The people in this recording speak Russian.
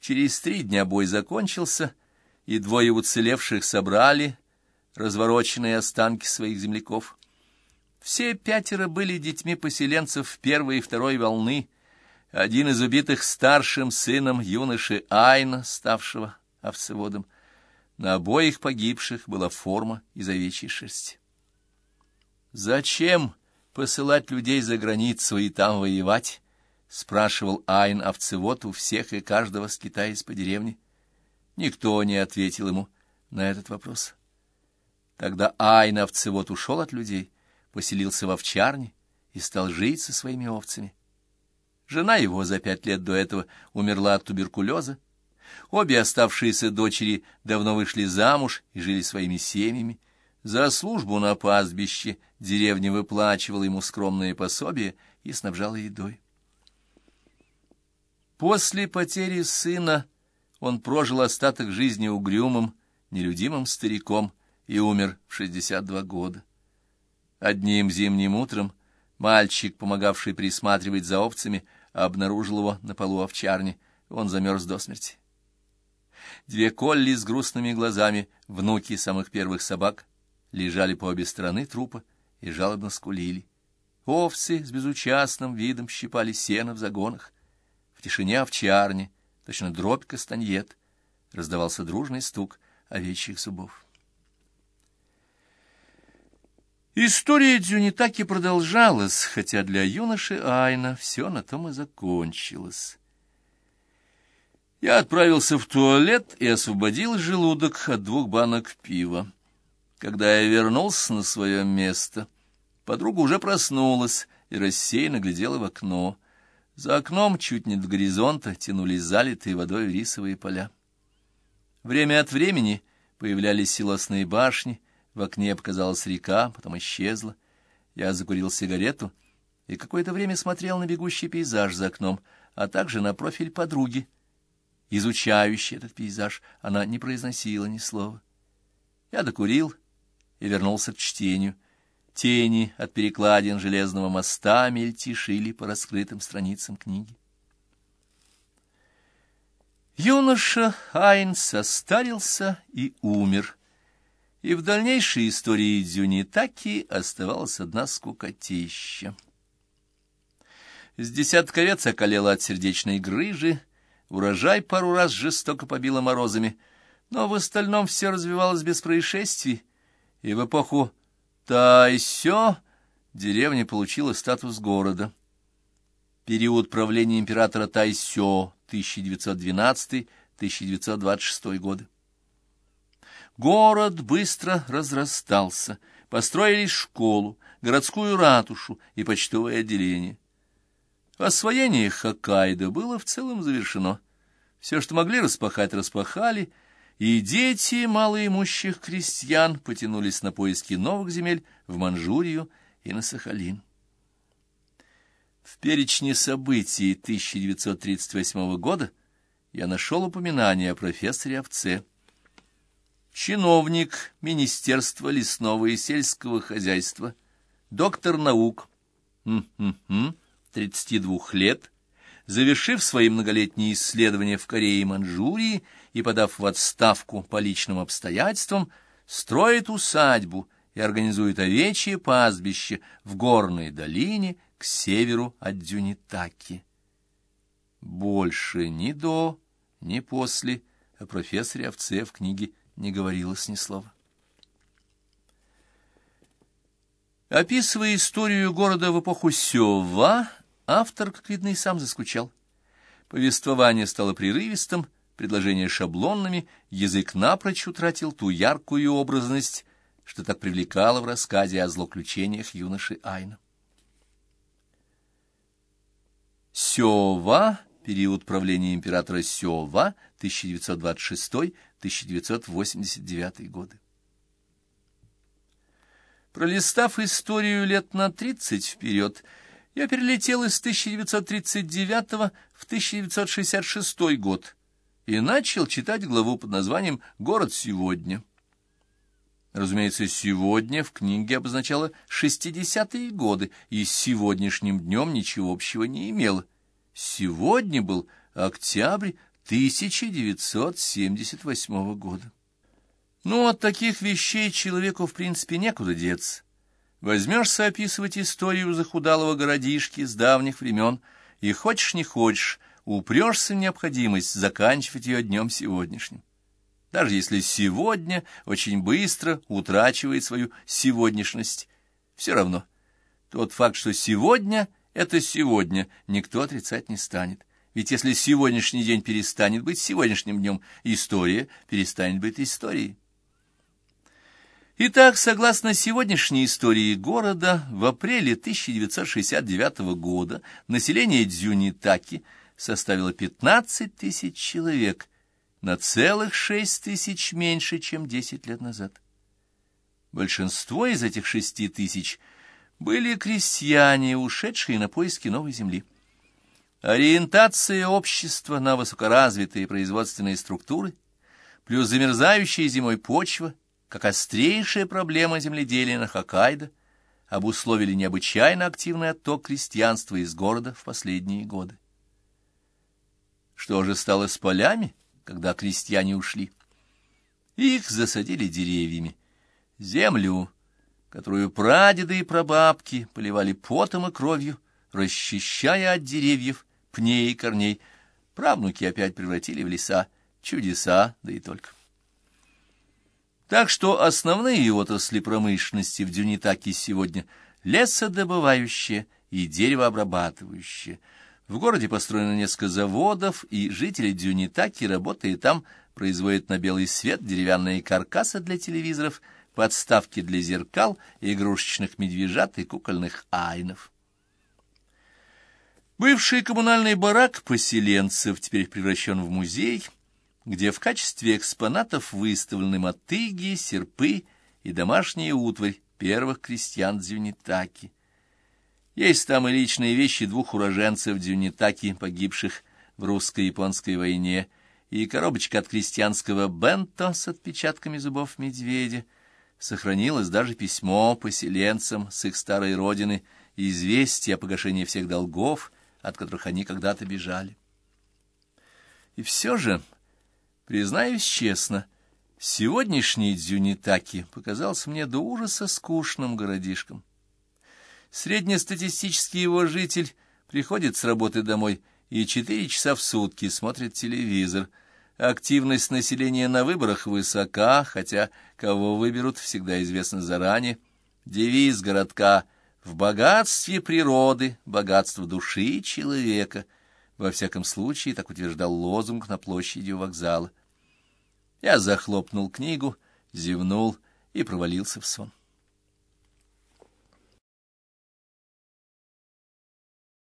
Через три дня бой закончился, и двое уцелевших собрали развороченные останки своих земляков. Все пятеро были детьми поселенцев первой и второй волны, один из убитых старшим сыном юноши Айна, ставшего овцеводом. На обоих погибших была форма из овечьей шерсти. «Зачем посылать людей за границу и там воевать?» — спрашивал Айн овцевод у всех и каждого, скитаясь по деревне. Никто не ответил ему на этот вопрос. Тогда Айн овцевод ушел от людей, поселился в овчарне и стал жить со своими овцами. Жена его за пять лет до этого умерла от туберкулеза. Обе оставшиеся дочери давно вышли замуж и жили своими семьями. За службу на пастбище деревня выплачивала ему скромное пособие и снабжала едой. После потери сына он прожил остаток жизни угрюмым, нелюдимым стариком и умер в 62 года. Одним зимним утром мальчик, помогавший присматривать за овцами, обнаружил его на полу овчарни. Он замерз до смерти. Две колли с грустными глазами, внуки самых первых собак, лежали по обе стороны трупа и жалобно скулили. Овцы с безучастным видом щипали сено в загонах. В тишине овчарни, точно дробь кастаньет, раздавался дружный стук овечьих зубов. История Дзюнитаки продолжалась, хотя для юноши Айна все на том и закончилось. Я отправился в туалет и освободил желудок от двух банок пива. Когда я вернулся на свое место, подруга уже проснулась и рассеянно глядела в окно. За окном чуть не до горизонта тянулись залитые водой рисовые поля. Время от времени появлялись силосные башни, в окне показалась река, потом исчезла. Я закурил сигарету и какое-то время смотрел на бегущий пейзаж за окном, а также на профиль подруги. Изучающий этот пейзаж, она не произносила ни слова. Я докурил и вернулся к чтению. Тени от перекладин железного моста мельтешили по раскрытым страницам книги. Юноша Айн состарился и умер, и в дальнейшей истории Дзюнитаки оставалась одна скукотища. С десятка лет околела от сердечной грыжи, урожай пару раз жестоко побило морозами, но в остальном все развивалось без происшествий, и в эпоху Тайсё деревня получила статус города. Период правления императора Тайсё 1912-1926 годы. Город быстро разрастался, построили школу, городскую ратушу и почтовое отделение. Освоение Хоккайдо было в целом завершено. Все, что могли распахать, распахали, и дети малоимущих крестьян потянулись на поиски новых земель в Манчжурию и на Сахалин. В перечне событий 1938 года я нашел упоминание о профессоре Овце. Чиновник Министерства лесного и сельского хозяйства, доктор наук, 32 лет, завершив свои многолетние исследования в Корее и Манчжурии и подав в отставку по личным обстоятельствам, строит усадьбу и организует овечье пастбище в горной долине к северу от Дюнитаки. Больше ни до, ни после о профессоре Овце в книге не говорилось ни слова. Описывая историю города в эпоху Сёва, автор, как видно, и сам заскучал. Повествование стало прерывистым, предложения шаблонными, язык напрочь утратил ту яркую образность, что так привлекало в рассказе о злоключениях юноши Айна. Сёва, период правления императора Сёва, 1926-1989 годы. Пролистав историю лет на тридцать вперед, я перелетел из 1939 в 1966 год и начал читать главу под названием «Город сегодня». Разумеется, «сегодня» в книге обозначало 60-е годы, и с сегодняшним днем ничего общего не имело. Сегодня был октябрь 1978 года. Ну, от таких вещей человеку, в принципе, некуда деться. Возьмешься описывать историю захудалого городишки с давних времен, и хочешь не хочешь, упрешься в необходимость заканчивать ее днем сегодняшним. Даже если сегодня очень быстро утрачивает свою сегодняшность, все равно. Тот факт, что сегодня — это сегодня, никто отрицать не станет. Ведь если сегодняшний день перестанет быть сегодняшним днем, история перестанет быть историей. Итак, согласно сегодняшней истории города, в апреле 1969 года население Дзюнитаки составило 15 тысяч человек, на целых 6 тысяч меньше, чем 10 лет назад. Большинство из этих 6 тысяч были крестьяне, ушедшие на поиски новой земли. Ориентация общества на высокоразвитые производственные структуры, плюс замерзающая зимой почва, как острейшая проблема земледелия на Хоккайдо, обусловили необычайно активный отток крестьянства из города в последние годы. Что же стало с полями, когда крестьяне ушли? Их засадили деревьями. Землю, которую прадеды и прабабки поливали потом и кровью, расчищая от деревьев, пней и корней, правнуки опять превратили в леса, чудеса, да и только. Так что основные отрасли промышленности в Дюнитаке сегодня лесодобывающие и деревообрабатывающие. В городе построено несколько заводов, и жители Дюнитаки, работая там, производят на белый свет деревянные каркасы для телевизоров, подставки для зеркал, игрушечных медвежат и кукольных айнов. Бывший коммунальный барак поселенцев теперь превращен в музей — где в качестве экспонатов выставлены мотыги, серпы и домашняя утварь первых крестьян Дзюнитаки. Есть там и личные вещи двух уроженцев Дзюнитаки, погибших в русско-японской войне, и коробочка от крестьянского бенто с отпечатками зубов медведя. Сохранилось даже письмо поселенцам с их старой родины и известие о погашении всех долгов, от которых они когда-то бежали. И все же... Признаюсь честно, сегодняшний Дзюнитаки показался мне до ужаса скучным городишком. Среднестатистический его житель приходит с работы домой и четыре часа в сутки смотрит телевизор. Активность населения на выборах высока, хотя кого выберут, всегда известно заранее. Девиз городка «В богатстве природы, богатство души человека». Во всяком случае, так утверждал лозунг на площади у вокзала. Я захлопнул книгу, зевнул и провалился в сон.